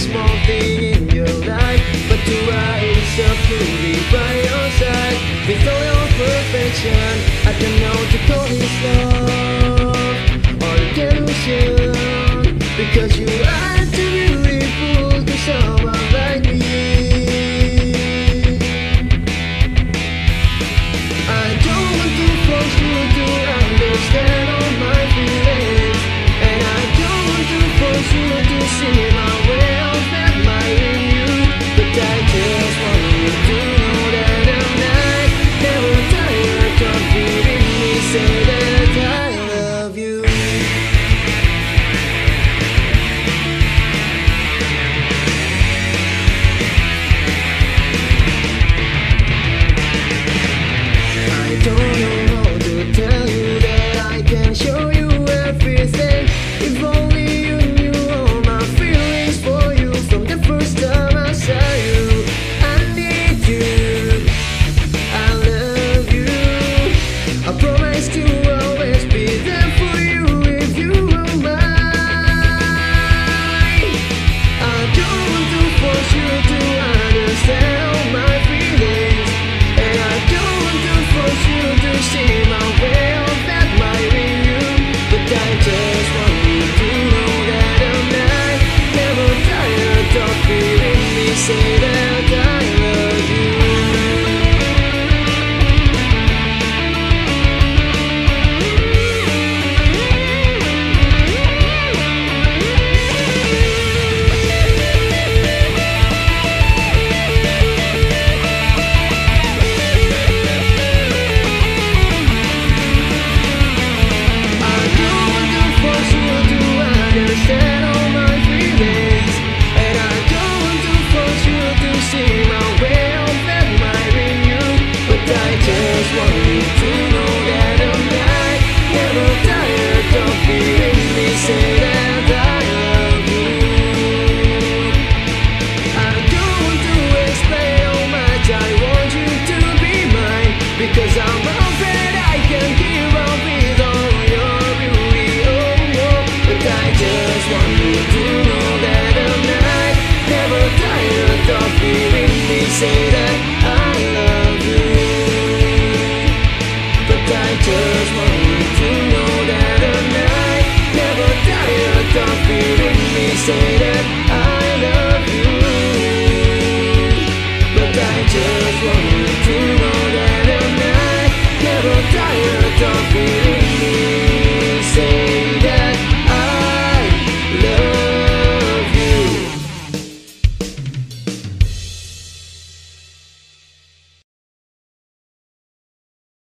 small thing in your life But to rise up to be by your side. With all your perfection I can know to go Know see the tired of being